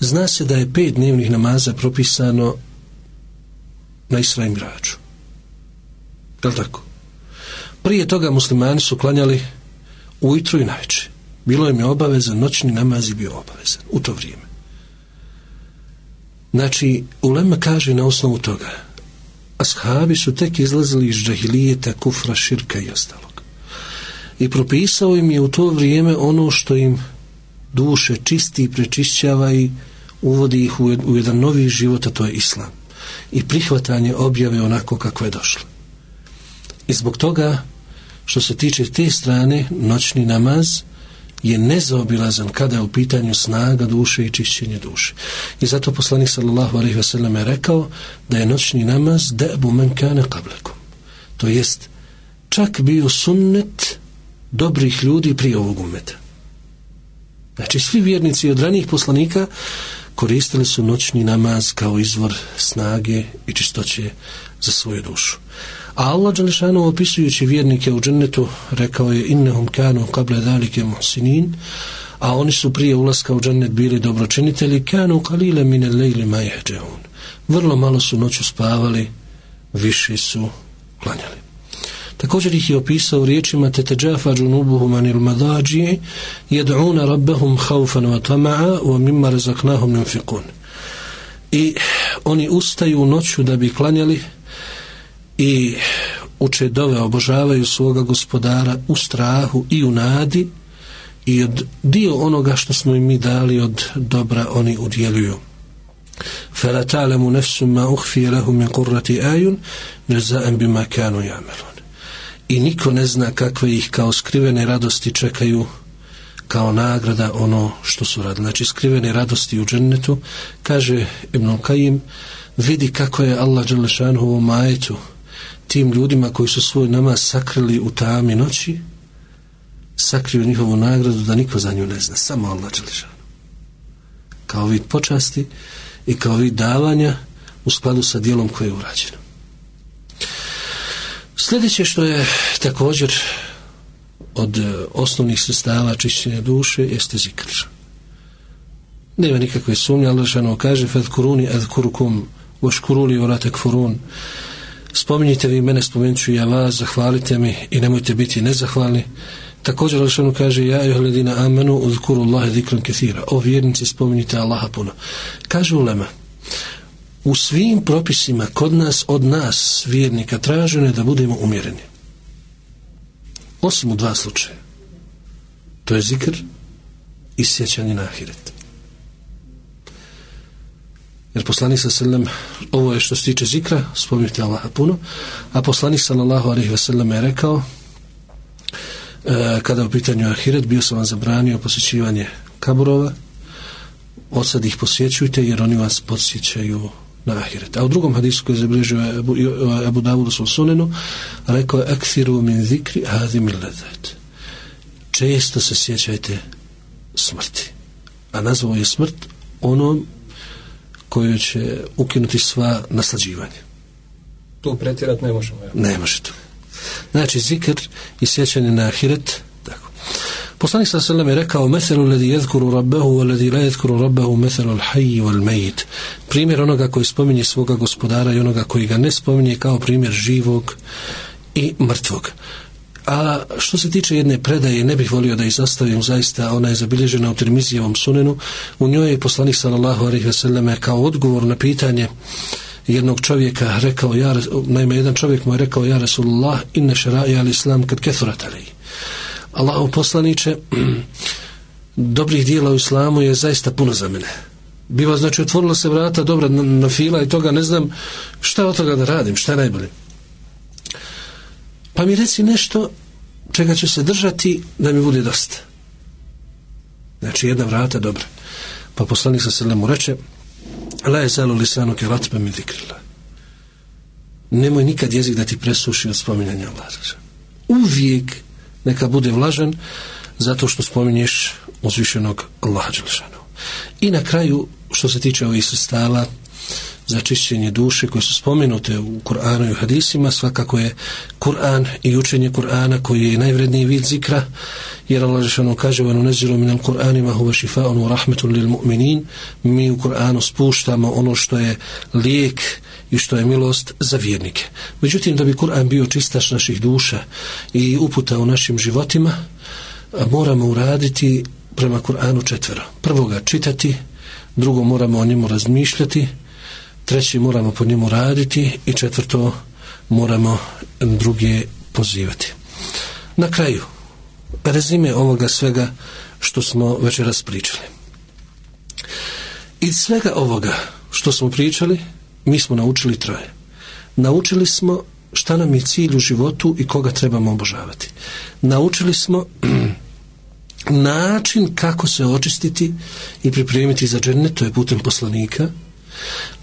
Zna se da je pet dnevnih namaza propisano na Isra i Mirađu. Je tako? Prije toga muslimani su klanjali ujutru i navečer. Bilo im je obavezan, noćni namaz i bio obavezan u to vrijeme. Znači, Ulema kaže na osnovu toga ashabi su tek izlazili iz džahilijeta, kufra, širka i ostalog. I propisao im je u to vrijeme ono što im duše čisti i prečišćava i uvodi ih u jedan novi život, a to je islam. I prihvatanje objave onako kako je došlo. I zbog toga, što se tiče te strane, noćni namaz je nezaobilazan kada je u pitanju snaga duše i čišćenje duše. I zato poslanik sallallahu alaihi sellem je rekao da je noćni namaz debu men kane qablakum. To jest čak bio sunnet dobrih ljudi prije ovog umeta. Znači svi vjernici od ranijih poslanika koristili su noćni namaz kao izvor snage i čistoće za svoju dušu. A Allah Đelešanu opisujući vjernike u džennetu rekao je innehum kanu kable dalike muhsinin. A oni su prije ulaska u džennet bili dobročinitelji kanu kalile mine lejli ma vrlo malo su noću spavali više su klanjali. Također ih je opisao riječima te teđafa džunubuhum anil madađije jed'una rabbahum haufan wa tama'a wa mimma razaknahum nunfikun i oni ustaju noću da bi klanjali i uče dove, obožavaju svoga gospodara u strahu i u nadi i od dio onoga što smo im mi dali od dobra oni udjeluju. فَلَا تَعْلَمُ نَفْسُ مَا أُخْفِيَ لَهُ مِنْ قُرَّةِ آيُنْ جَزَاءً بِمَا I niko ne zna kakve ih kao skrivene radosti čekaju kao nagrada ono što su radili. Znači skrivene radosti u džennetu, kaže Ibn Kajim, vidi kako je Allah Đelešanhu u majetu tim ljudima koji su svoj namaz sakrili u tami noći, sakrio njihovu nagradu da niko za nju ne zna, samo Allah Đelešanu. Kao vid počasti i kao vid davanja u skladu sa dijelom koje je urađeno. Sljedeće što je također od e, osnovnih sredstava čišćenja duše jeste zikr. Nema nikakve sumnje, Allah kaže fadkuruni adkurukum vaškuruli oratek furun spominjite vi mene, spomenut ću ja vas, zahvalite mi i nemojte biti nezahvalni. Također Alšanu kaže ja i hledina amenu udkuru Allahe zikran kethira. O vjernici spominjite Allaha puno. Kaže Ulema, u svim propisima kod nas, od nas, vjernika, traženo je da budemo umjereni. Osim u dva slučaja. To je zikr i sjećanje na ahiret. Jer poslanik sa sellem, ovo je što se tiče zikra, spominjte Allaha puno, a poslanik sallallahu alaihi ve sellem je rekao, e, kada u pitanju ahiret, bio sam vam zabranio posjećivanje kaburova, od sad ih posjećujte jer oni vas podsjećaju na ahiret. A u drugom hadisu koji je zabližio Abu, Abu Davudu su sunenu, rekao je akthiru min zikri hadim ledet. Često se sjećajte smrti. A nazvao je smrt onom koju će ukinuti sva naslađivanja. Tu pretjerat ne možemo. Ja. Ne može to. Znači, zikr i sjećanje na ahiret, tako. Poslanik sa sallam je rekao meselu ledi jezkuru rabbehu a ledi la jezkuru rabbehu meselu l'hajji wal mejit. Primjer onoga koji spominje svoga gospodara i onoga koji ga ne spominje kao primjer živog i mrtvog. A što se tiče jedne predaje, ne bih volio da izostavim, zaista ona je zabilježena u Tirmizijevom sunenu. U njoj je poslanik sallallahu alaihi ve kao odgovor na pitanje jednog čovjeka rekao, ja, naime jedan čovjek mu je rekao, ja Rasulullah, inne šara'i al islam kad kethurat alaihi. Allahu poslaniće, dobrih dijela u islamu je zaista puno za mene. Biva, znači, otvorila se vrata dobra na, fila i toga ne znam šta od toga da radim, šta je najbolje. Pa mi reci nešto čega ću se držati da mi bude dosta. Znači jedna vrata dobra. Pa poslanik sa selem mu reče La je lisanu ke mi dikrila. Nemoj nikad jezik da ti presuši od spominjanja Allaha. Uvijek neka bude vlažan zato što spominješ uzvišenog Allaha. I na kraju, što se tiče ovih sredstava za čišćenje duše koje su spomenute u Kur'anu i u hadisima, svakako je Kur'an i učenje Kur'ana koji je najvredniji vid zikra, jer Allah Žešanu kaže وَنُنَزِّلُ مِنَ Kuranima مَا هُوَ rahmetun lil mu'minin Mi u Kur'anu spuštamo ono što je lijek i što je milost za vjernike. Međutim, da bi Kur'an bio čistač naših duša i uputa u našim životima, moramo uraditi prema Kur'anu četvero. Prvo ga čitati, drugo moramo o njemu razmišljati, treći moramo po njemu raditi i četvrto moramo druge pozivati. Na kraju, rezime ovoga svega što smo večeras pričali. Iz svega ovoga što smo pričali, mi smo naučili troje. Naučili smo šta nam je cilj u životu i koga trebamo obožavati. Naučili smo način kako se očistiti i pripremiti za džennet, to je putem poslanika,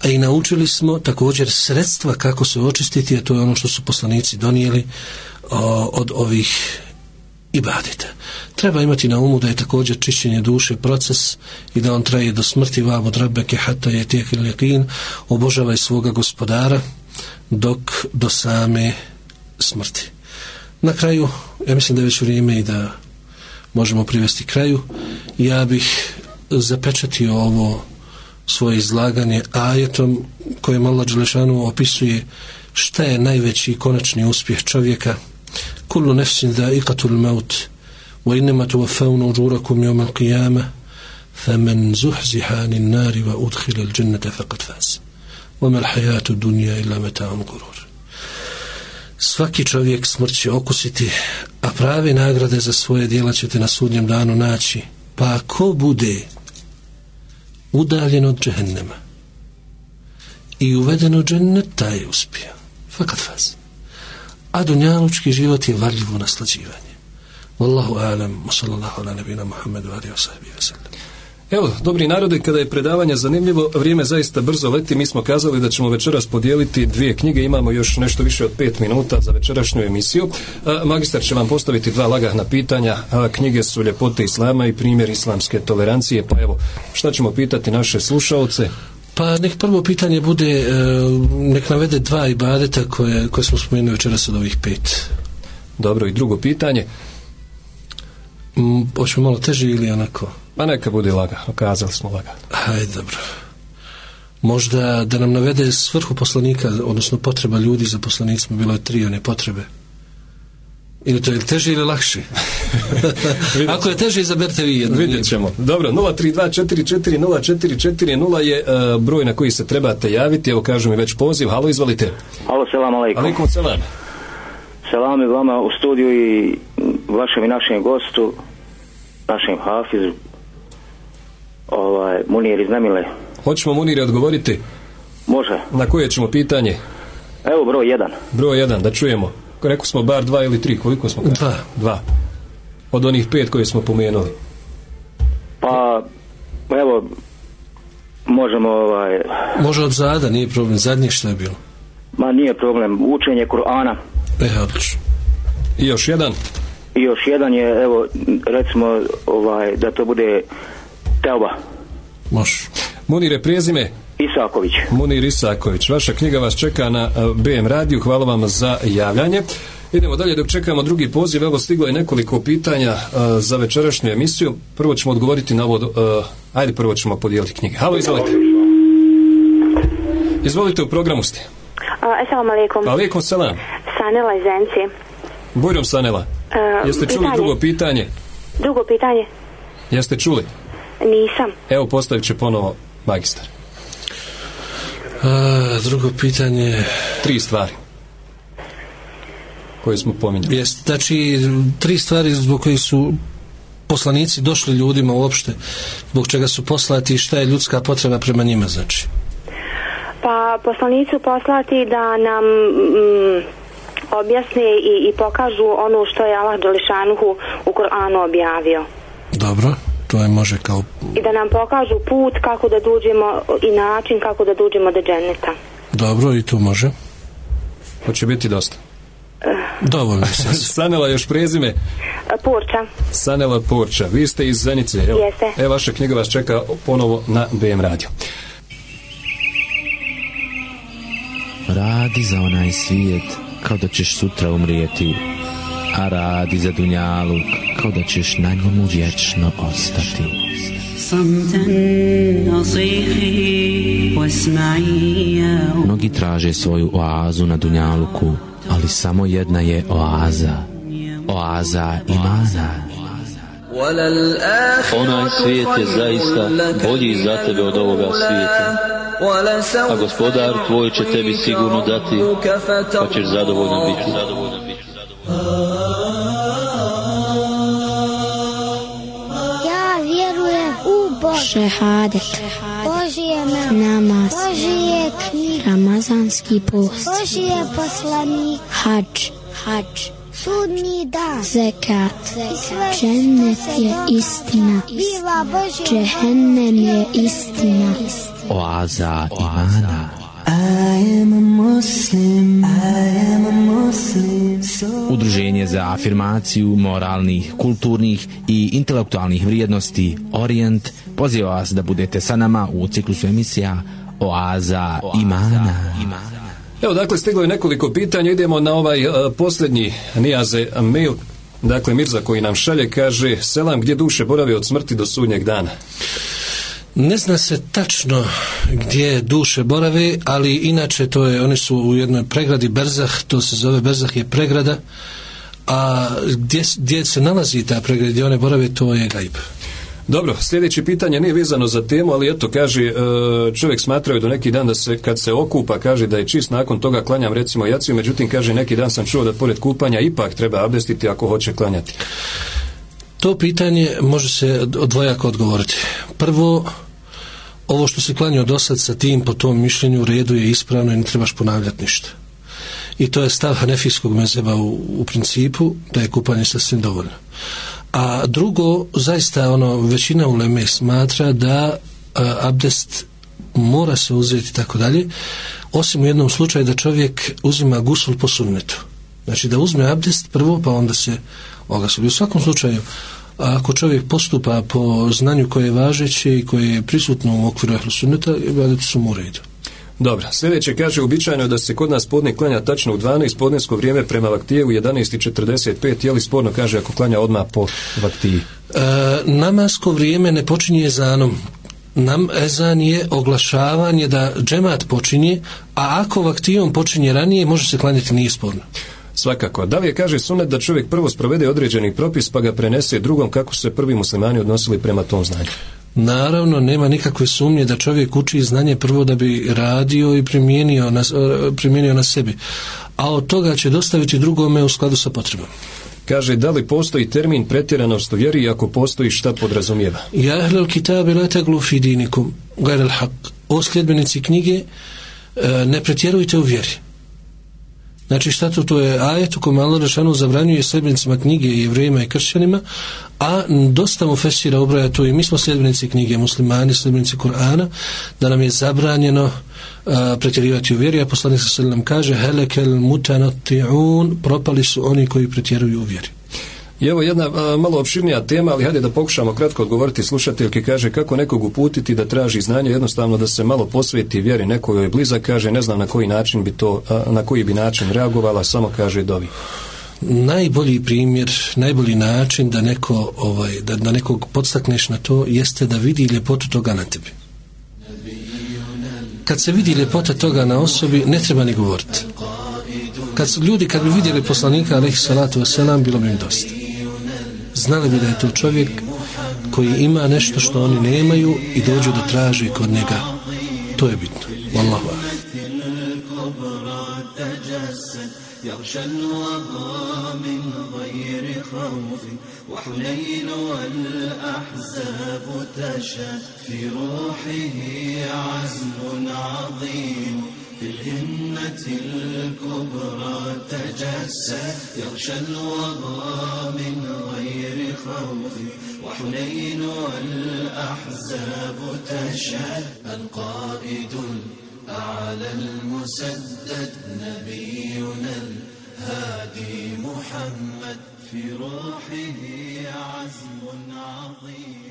a i naučili smo također sredstva kako se očistiti, a to je ono što su poslanici donijeli od ovih ibadita. Treba imati na umu da je također čišćenje duše proces i da on traje do smrti vamo drabeke hata je tijek ili obožavaj svoga gospodara dok do same smrti. Na kraju, ja mislim da je već vrijeme i da možemo privesti kraju. Ja bih zapečatio ovo svoje izlaganje ajetom kojem Allah Đelešanu opisuje šta je najveći konačni uspjeh čovjeka. Kullu nefsin da ikatul maut wa innama tuwaffawna ujurakum yawm al-qiyamah faman zuhziha anin nari wa udkhila al-jannata faqad faz. Wa ma al-hayatu dunya illa mata'un gurur svaki čovjek smrt će okusiti a prave nagrade za svoje djela ćete na sudnjem danu naći. Pa ko bude udaljen od džehennema i uveden u džennet, taj je uspio. Fakat faz. A dunjalučki život je varljivo naslađivanje. Wallahu alam, sallallahu ala nebina Muhammedu, ali wa sahbihi wa sallam. Evo, dobri narode, kada je predavanje zanimljivo, vrijeme zaista brzo leti. Mi smo kazali da ćemo večeras podijeliti dvije knjige. Imamo još nešto više od pet minuta za večerašnju emisiju. magistar će vam postaviti dva lagahna pitanja. Knjige su Ljepote Islama i primjer islamske tolerancije. Pa evo, šta ćemo pitati naše slušalce? Pa nek prvo pitanje bude, e, nek navede dva ibadeta koje, koje smo spomenuli večeras od ovih pet. Dobro, i drugo pitanje? Hoćemo malo teže ili onako? Pa neka bude laga, okazali smo laga. Hajde, dobro. Možda da nam navede svrhu poslanika, odnosno potreba ljudi za poslanicima, bilo je tri one potrebe. Ili to je teže ili lakše? Ako je teže, izaberte vi jedno. Vidjet ćemo. Dobro, 032440440 je uh, broj na koji se trebate javiti. Evo kažu mi već poziv. Halo, izvalite. Halo, selam alaikum. Alaikum selam. Selam i vama u studiju i vašem i našem gostu, našem hafizu, ovaj, Munir iz Nemile. Hoćemo Munire odgovoriti? Može. Na koje ćemo pitanje? Evo broj jedan. Broj jedan, da čujemo. Rekli smo bar dva ili tri, koliko smo kada? Dva. Dva. Od onih pet koje smo pomenuli. Pa, evo, možemo ovaj... Može od zada, nije problem. Zadnje što je bilo? Ma nije problem. Učenje Kur'ana. E, odlično. I još jedan? I još jedan je, evo, recimo, ovaj, da to bude Teoba. Može. Munire, prijezime? Isaković. Munir Isaković. Vaša knjiga vas čeka na eh, BM radiju. Hvala vam za javljanje. Idemo dalje dok čekamo drugi poziv. Evo stiglo je nekoliko pitanja uh, za večerašnju emisiju. Prvo ćemo odgovoriti na ovo. Uh, ajde prvo ćemo podijeliti knjige. Halo, izvolite. Izvolite u programu ste. Assalamu alaikum. Alaikum salam. Sanela iz Zenci. Bujrom Sanela. Uh, Jeste čuli pitanje. drugo pitanje? Drugo pitanje? Jeste čuli? Nisam. Evo postavit će ponovo magistar. A, drugo pitanje... Tri stvari koje smo pominjali. Jest, znači, tri stvari zbog kojih su poslanici došli ljudima uopšte, zbog čega su poslati i šta je ljudska potreba prema njima, znači. Pa poslanicu poslati da nam mm, objasne i, i pokažu ono što je Allah Đališanuhu u Koranu objavio. Dobro. To je može kao i da nam pokažu put kako da dođemo i način kako da dođemo do dženeta. dobro i to može. Hoće biti dosta. Dovoljno je sad. Sanela još prezime. Porča. Sanela Porča. Vi ste iz Zenice, jel? Jeste. E, vaša knjiga vas čeka ponovo na BM radio. Radi za onaj svijet kao da ćeš sutra umrijeti, a radi za dunjaluk rekao da ćeš na njemu vječno ostati. Mnogi traže svoju oazu na Dunjaluku, ali samo jedna je oaza. Oaza imana. Onaj svijet je zaista bolji za tebe od ovoga svijeta. A gospodar tvoj će tebi sigurno dati, pa ćeš zadovoljan biti. Zadovoljan biti. Šehadet. Božije nam. Namaz. Božije knjige. Ramazanski post. Božije poslanik. Hadž. Hadž. Sudnji dan. Zekat. Sve Džennet je istina. Džehennem je istina. Oaza imana. I am a Muslim, I am a Muslim, so Udruženje za afirmaciju moralnih, kulturnih i intelektualnih vrijednosti Orient poziva vas da budete sa nama u ciklusu emisija Oaza imana. Evo, dakle, stiglo je nekoliko pitanja. Idemo na ovaj uh, posljednji nijaze mail. Dakle, Mirza koji nam šalje kaže Selam, gdje duše borave od smrti do sudnjeg dana? Ne zna se tačno gdje duše borave, ali inače to je, oni su u jednoj pregradi Berzah, to se zove Berzah je pregrada, a gdje, gdje se nalazi ta pregrada, gdje one borave, to je gajb. Dobro, sljedeće pitanje nije vezano za temu, ali eto, kaže, e, čovjek smatrao do neki dan da se, kad se okupa, kaže da je čist, nakon toga klanjam recimo jaciju, međutim, kaže, neki dan sam čuo da pored kupanja ipak treba abdestiti ako hoće klanjati. To pitanje može se odvojako odgovoriti. Prvo, ovo što se klanjao do sad sa tim po tom mišljenju u redu je ispravno i ne trebaš ponavljati ništa. I to je stav hanefijskog mezeba u, u principu da je kupanje sasvim dovoljno. A drugo, zaista ono većina uleme smatra da a, abdest mora se uzeti tako dalje, osim u jednom slučaju da čovjek uzima gusul po sunnetu. Znači da uzme abdest prvo pa onda se ogasuli. U svakom slučaju ako čovjek postupa po znanju koje je važeće i koje je prisutno u okviru ehlu sunneta, ibadeti su mu u redu. Dobro, sljedeće kaže, uobičajeno je da se kod nas podne klanja tačno u 12, podnesko vrijeme prema vaktije u 11.45, je li sporno kaže ako klanja odmah po vaktiji? E, namasko vrijeme ne počinje ezanom. Nam ezan je oglašavanje da džemat počinje, a ako vaktijom počinje ranije, može se klanjati nije sporno. Svakako. Da li je, kaže sunet, da čovjek prvo sprovede određeni propis pa ga prenese drugom kako su se prvi muslimani odnosili prema tom znanju? Naravno, nema nikakve sumnje da čovjek uči znanje prvo da bi radio i primijenio na, primijenio na sebi. A od toga će dostaviti drugome u skladu sa potrebom. Kaže, da li postoji termin pretjeranost u vjeri i ako postoji šta podrazumijeva? Ja ahlel kitabe la teglu fi dinikum, haq. O sljedbenici knjige, e, ne pretjerujte u vjeri. Znači šta to, to je ajet u kome Allah Rašanu zabranjuje sljedbenicima knjige i jevrejima i kršćanima, a dosta mu fesira obraja to i mi smo sljedbenici knjige, muslimani, sljedbenici Kur'ana, da nam je zabranjeno pretjerivati u vjeri, a poslanik sa nam kaže helekel mutanati'un, propali su oni koji pretjeruju u vjeri. I evo jedna a, malo opširnija tema, ali hajde da pokušamo kratko odgovoriti slušateljki kaže kako nekog uputiti da traži znanje, jednostavno da se malo posveti vjeri nekoj je blizak, kaže ne znam na koji način bi to, a, na koji bi način reagovala, samo kaže dovi. Najbolji primjer, najbolji način da neko ovaj da, da nekog podstakneš na to jeste da vidi ljepotu toga na tebi. Kad se vidi ljepota toga na osobi, ne treba ni govoriti. Kad ljudi, kad bi vidjeli poslanika, alaihi salatu wasalam, bilo bi im dosta Znali bi da je to čovjek koji ima nešto što oni nemaju i dođu da traži kod njega. To je bitno. Wallahu a'lam. يغشى الوغى من غير خوف وحنين والأحزاب تشى في روحه عزم عظيم في الهمة الكبرى تجسد يغشى الوضع من غير خوف. وحنين والأحزاب تشهد القائد الأعلى المسدد نبينا الهادي محمد في روحه عزم عظيم.